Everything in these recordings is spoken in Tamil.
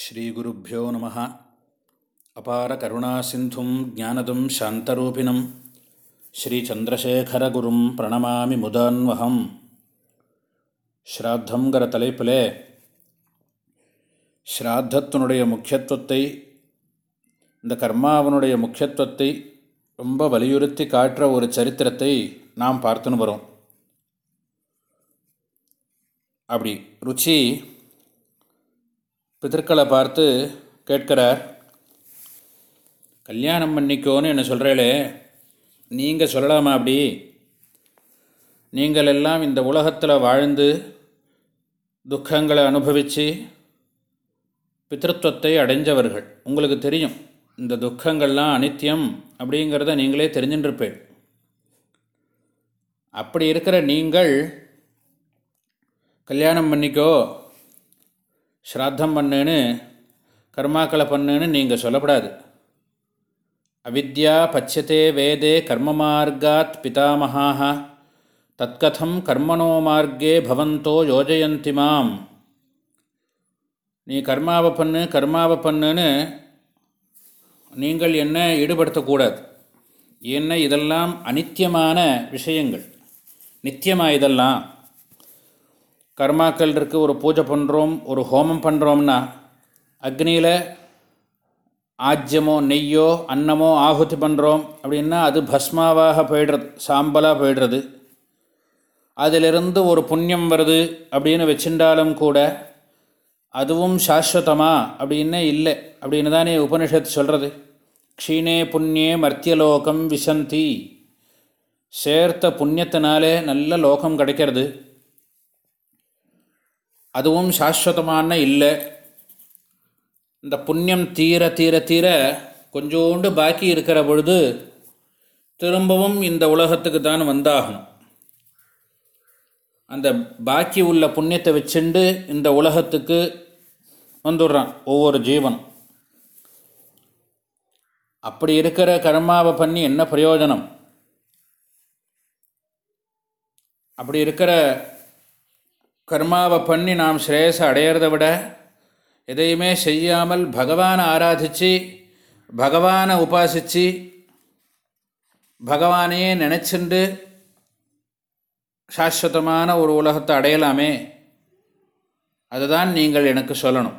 ஸ்ரீகுருப்போ நம. அபார கருணா சிந்தும் ஜானதும் சாந்தரூபிணம். ஸ்ரீச்சந்திரசேகரகுரும் பிரணமாமி முதான்வகம். ஸ்ராத்தங்கிற தலைப்பிலே ஸ்ராத்தத்தினுடைய முக்கியத்துவத்தை இந்த கர்மாவனுடைய முக்கியத்துவத்தை ரொம்ப வலியுறுத்தி காட்டுற ஒரு சரித்திரத்தை நாம் பார்த்துன்னு வரோம். அப்படி ருச்சி பிதற்களை பார்த்து கேட்கிறார் கல்யாணம் பண்ணிக்கோன்னு என்ன சொல்கிறேளே நீங்கள் சொல்லலாமா அப்படி? நீங்கள் எல்லாம் இந்த உலகத்தில் வாழ்ந்து துக்கங்களை அனுபவித்து பித்திருத்துவத்தை அடைஞ்சவர்கள். உங்களுக்கு தெரியும் இந்த துக்கங்கள்லாம் அனித்தியம் அப்படிங்கிறத நீங்களே தெரிஞ்சுட்டுருப்பேன் அப்படி இருக்கிற நீங்கள் கல்யாணம் பண்ணிக்கோ ஸ்ராத்தம் பண்ணுன்னு கர்மாக்களை பண்ணுன்னு நீங்கள் சொல்லப்படாது. அவித்யா பச்சதே வேதே கர்ம மார்க்காத் பிதாமகாக தத்கதம் கர்மணோ மார்க்கே பவந்தோ யோஜயந்தி மாம். நீ கர்மாவை பண்ணு கர்மாவை பண்ணுன்னு நீங்கள் என்ன ஈடுபடுத்தக்கூடாது. என்ன இதெல்லாம் அனித்தியமான விஷயங்கள். நித்தியமாக இதெல்லாம். கர்மாக்கள் இருக்குது ஒரு பூஜை பண்ணுறோம் ஒரு ஹோமம் பண்ணுறோம்னா அக்னியில் ஆஜ்யமோ நெய்யோ அன்னமோ ஆகுதி பண்ணுறோம் அப்படின்னா அது பஸ்மாவாக போயிடுறது சாம்பலாக போயிடுறது. அதிலிருந்து ஒரு புண்ணியம் வருது அப்படின்னு வச்சுட்டாலும் கூட அதுவும் சாஸ்வதமா அப்படின்னு இல்லை அப்படின்னு தானே உபனிஷத்து சொல்கிறது க்ஷீணே புண்ணியே மர்த்தியலோகம் விசந்தி. சேர்த்த புண்ணியத்தினாலே நல்ல லோகம் கிடைக்கிறது. அதுவும் சாஸ்வதமான இல்லை. இந்த புண்ணியம் தீர தீர தீர கொஞ்சோண்டு பாக்கி இருக்கிற பொழுது திரும்பவும் இந்த உலகத்துக்கு தான் வந்தாகணும். அந்த பாக்கி உள்ள புண்ணியத்தை வச்சுண்டு இந்த உலகத்துக்கு வந்துடுறான் ஒவ்வொரு ஜீவன் அப்படி இருக்கிற கர்மாவை பண்ணி என்ன பிரயோஜனம்? அப்படி இருக்கிற கர்மாவை பண்ணி நாம் ஸ்ரேயஸை அடையிறத விட எதையுமே செய்யாமல் பகவானை ஆராதித்து பகவானை உபாசித்து பகவானையே நினச்சிண்டு சாஸ்வதமான ஒரு உலகத்தை அடையலாமே. அதுதான் நீங்கள் எனக்கு சொல்லணும்.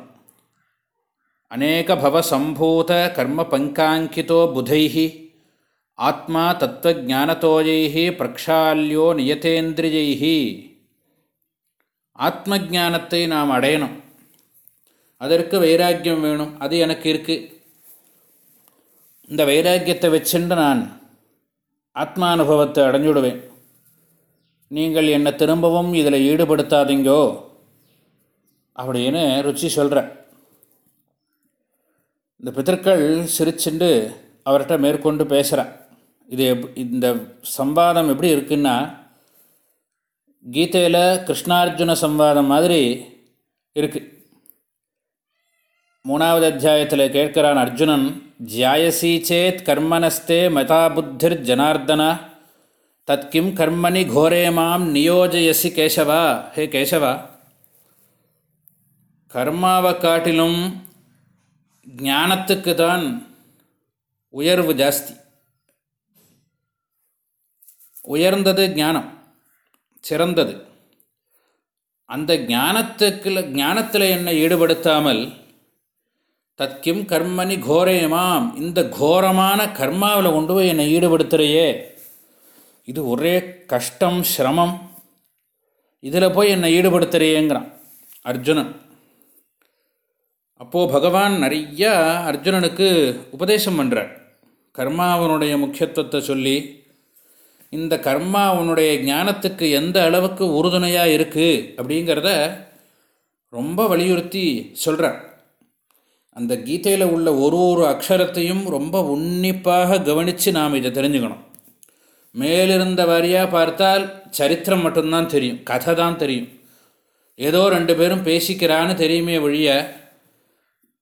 அநேக பவ சம்பூத கர்ம பங்காங்கிதோ புதைஹி ஆத்மா தத்துவஜானத்தோயை பிரக்ஷால்யோ நியதேந்திரியைஹி. ஆத்ம ஜானத்தை நாம் அடையணும். அதற்கு வைராக்கியம் வேணும். அது எனக்கு இருக்குது இந்த வைராக்கியத்தை வச்சுண்டு நான் ஆத்மானுபவத்தை அடைஞ்சுடுவேன். நீங்கள் என்னை திரும்பவும் இதில் ஈடுபடுத்தாதீங்கோ அப்படின்னு ருச்சி சொல்கிற இந்த பித்தர்கள் சிரிச்சுண்டு அவர்கிட்ட மேற்கொண்டு பேசுகிறேன் இது எப் இந்த சம்பாதம் எப்படி இருக்குன்னா கீதையில் கிருஷ்ணார்ஜுன சம்வாதம் மாதிரி இருக்குது மூணாவது அத்தியாயத்தில் கேட்கிறான் அர்ஜுனன் ஜியாயசி சேத் கர்மனஸ்தே மதா புத்திர் ஜனார்தன தத்கிம் கர்மணி கோரே மாம் நியோஜயசி கேசவா? ஹே கேசவா கர்மாவை காட்டிலும் ஞானத்துக்கு தான் உயர்வு ஜாஸ்தி. உயர்ந்தது ஞானம். சிறந்தது. அந்த ஞானத்துக்கு ஞானத்தில் என்னை ஈடுபடுத்தாமல் தத்கிம் கர்மணி கோரேமாம் இந்த கோரமான கர்மாவில் கொண்டு போய் என்னை ஈடுபடுத்துகிறையே இது ஒரே கஷ்டம் சிரமம். இதில் போய் என்னை ஈடுபடுத்துகிறையேங்கிறான் அர்ஜுனன். அப்போது பகவான் நிறையா அர்ஜுனனுக்கு உபதேசம் பண்ணுறார் கர்மாவனுடைய முக்கியத்துவத்தை சொல்லி இந்த கர்மா உன்னுடைய ஞானத்துக்கு எந்த அளவுக்கு உறுதுணையாக இருக்குது அப்படிங்கிறத ரொம்ப வலியுறுத்தி சொல்கிறார் அந்த கீதையில் உள்ள ஒரு ஒரு அக்ஷரத்தையும் ரொம்ப உன்னிப்பாக கவனித்து நாம் இதை தெரிஞ்சுக்கணும். மேலிருந்த வாரியாக பார்த்தால் சரித்திரம் மட்டும்தான் தெரியும் கதை தான் தெரியும். ஏதோ ரெண்டு பேரும் பேசிக்கிறான்னு தெரியுமே வழிய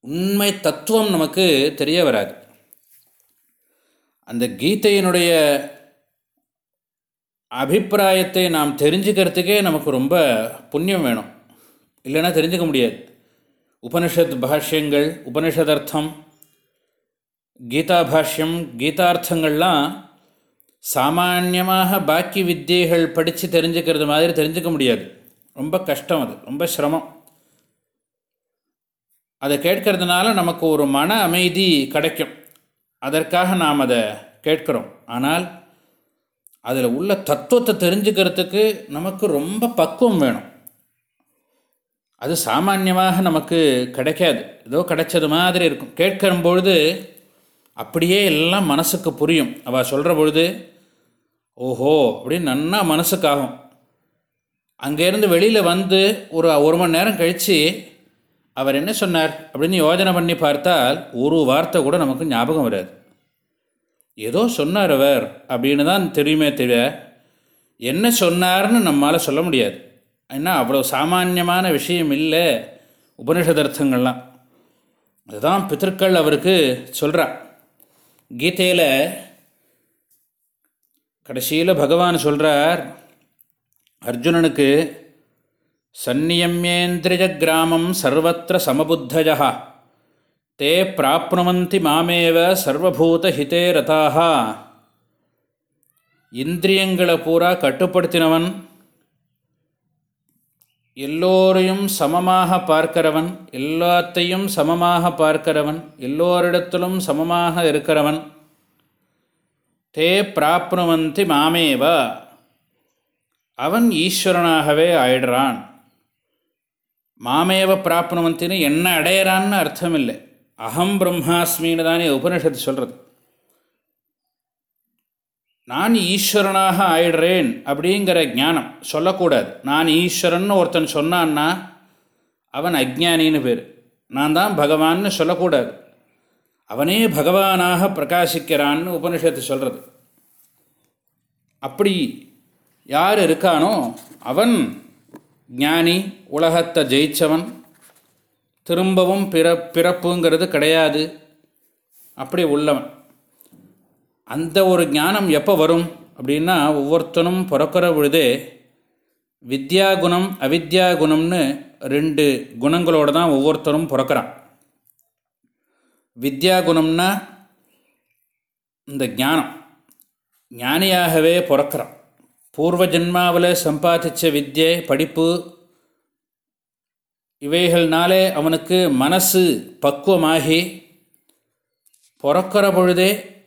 உண்மை தத்துவம் நமக்கு தெரிய வராது. அந்த கீதையினுடைய அபிப்பிராயத்தை நாம் தெரிஞ்சுக்கிறதுக்கே நமக்கு ரொம்ப புண்ணியம் வேணும். இல்லைன்னா தெரிஞ்சுக்க முடியாது. உபனிஷத் பாஷ்யங்கள் உபனிஷதர்த்தம் கீதா பாஷ்யம் கீதார்த்தங்கள்லாம் சாமான்யமாக பாக்கி வித்தியைகள் படித்து தெரிஞ்சுக்கிறது மாதிரி தெரிஞ்சுக்க முடியாது. ரொம்ப கஷ்டம் அது. ரொம்ப சிரமம். அதை கேட்கறதுனால நமக்கு ஒரு மன அமைதி கிடைக்கும். அதற்காக நாம் அதை கேட்குறோம். ஆனால் அதில் உள்ள தத்துவத்தை தெரிஞ்சுக்கிறதுக்கு நமக்கு ரொம்ப பக்குவம் வேணும். அது சாமான்யமாக நமக்கு கிடைக்காது. ஏதோ கிடைச்சது மாதிரி இருக்கும். கேட்கிற பொழுது அப்படியே எல்லாம் மனசுக்கு புரியும். அவள் சொல்கிற பொழுது ஓஹோ அப்படின்னு நன்னா மனசுக்காகும். அங்கேருந்து வெளியில் வந்து ஒரு ஒரு மணி நேரம் கழித்து அவர் என்ன சொன்னார் அப்படின்னு யோஜனை பண்ணி பார்த்தால் ஒரு வார்த்தை கூட நமக்கு ஞாபகம் வராது. ஏதோ சொன்னார் அவர் அப்படின்னு தான் தெரியுமே தவிர என்ன சொன்னார்னு நம்மளால் சொல்ல முடியாது. ஏன்னா அவ்வளோ சாமானியமான விஷயம் இல்லை உபனிஷதர்த்தங்கள்லாம் அதுதான் பித்தர்கள் அவருக்கு சொல்கிறா கீதையில் கடைசியில் பகவான் சொல்கிறார் அர்ஜுனனுக்கு சந்நியமியேந்திரிய கிராமம் சர்வத்திர சமபுத்தயா தே பிராப்னுவந்தி மாமேவ சர்வபூத ஹிதே ரதாக இந்திரியங்களை பூரா கட்டுப்படுத்தினவன் எல்லோரையும் சமமாக பார்க்கிறவன் எல்லாத்தையும் சமமாக பார்க்கிறவன் எல்லோரிடத்திலும் சமமாக இருக்கிறவன். தே பிராப்னுவந்தி மாமேவ। அவன் ஈஸ்வரனாகவே ஆயிடுறான். மாமேவ பிராப்னுவந்தின்னு என்ன அடையிறான்னு அர்த்தம் இல்லை அகம் பிரம்மாஸ்மின்னு தானே உபனிஷத்து சொல்கிறது நான் ஈஸ்வரனாக ஆயிடுறேன் அப்படிங்கிற ஞானம் சொல்லக்கூடாது. நான் ஈஸ்வரன் ஒருத்தன் சொன்னான்னா அவன் அஜ்ஞானின்னு பேர். நான் தான் பகவான்னு சொல்லக்கூடாது. அவனே பகவானாக பிரகாசிக்கிறான்னு உபனிஷத்து சொல்கிறது அப்படி யார் இருக்கானோ அவன் ஞானி உலகத்தை ஜெயித்தவன் திரும்பவும் பிற பிறப்புங்கிறது கிடையாது. அப்படி உள்ளவன். அந்த ஒரு ஞானம் எப்போ வரும்? அப்படின்னா ஒவ்வொருத்தனும் பிறக்கிற பொழுதே வித்யா குணம் அவித்யா குணம்னு ரெண்டு குணங்களோடு தான் ஒவ்வொருத்தரும் பிறக்கிறான். வித்யா குணம்னா இந்த ஞானம். ஞானியாகவே பிறக்கிறான். பூர்வ ஜென்மாவில் சம்பாதிச்ச வித்யை படிப்பு இவைகள்னாலே அவனுக்கு மனசு பக்குவமாகி பிறக்கிற பொழுதே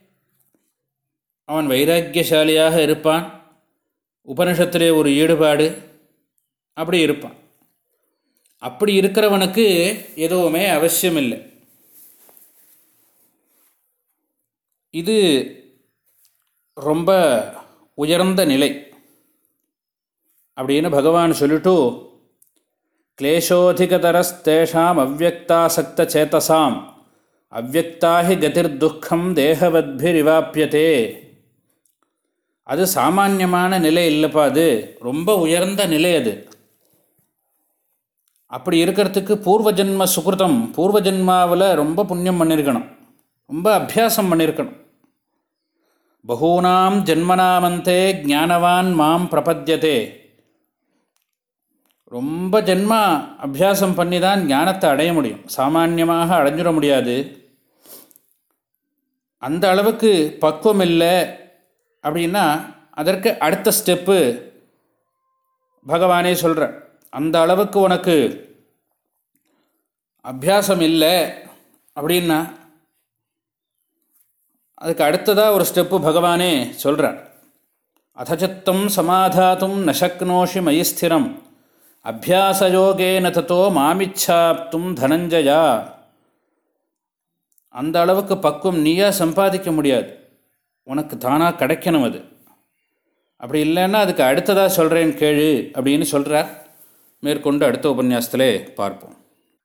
அவன் வைராக்கியசாலியாக இருப்பான். உபனிஷத்திலே ஒரு ஈடுபாடு அப்படி இருப்பான். அப்படி இருக்கிறவனுக்கு எதுவுமே அவசியம் இல்லை இது ரொம்ப உயர்ந்த நிலை. அப்படின்னு பகவான் சொல்லிட்டு கிளேஷோதிகதரஸ்தேஷாம் அவ்வக்தாசக்த சேத்தசாம் கதிர் கதிர்துக்கம் தேகவத்பிரிவாப்பியதே அது சாமானியமான நிலை இல்லைப்பா அது. ரொம்ப உயர்ந்த நிலை அது. அப்படி இருக்கிறதுக்கு பூர்வஜன்ம சுகிருதம் பூர்வஜன்மாவில் ரொம்ப புண்ணியம் பண்ணியிருக்கணும் ரொம்ப அபியாசம் பண்ணியிருக்கணும் பகூனாம் ஜென்மனாமந்தே ஜானவான் மாம் பிரபத்தியதே ரொம்ப ஜென்மா அபியாசம் பண்ணி தான் ஞானத்தை அடைய முடியும். சாமான்யமாக அடைஞ்சிட முடியாது. அந்த அளவுக்கு பக்குவம் இல்லை அப்படின்னா அதற்கு அடுத்த ஸ்டெப்பு பகவானே சொல்கிற அந்த அளவுக்கு உனக்கு அபியாசம் இல்லை அப்படின்னா அதுக்கு அடுத்ததாக ஒரு ஸ்டெப்பு பகவானே சொல்கிறார் அதச்சத்தம் சமாதாத்தும் நசக்னோஷி மயிஸ்திரம் அபியாசயோகேன தத்தோ மாமிச்சாப்தும் தனஞ்சயா. அந்த அளவுக்கு பக்குவம் நீயாக சம்பாதிக்க முடியாது. உனக்கு தானாக கிடைக்கணும் அது. அப்படி இல்லைன்னா அதுக்கு அடுத்ததாக சொல்கிறேன் கேளு அப்படின்னு சொல்கிறார் மேற்கொண்டு அடுத்த உபன்யாசத்திலே பார்ப்போம்.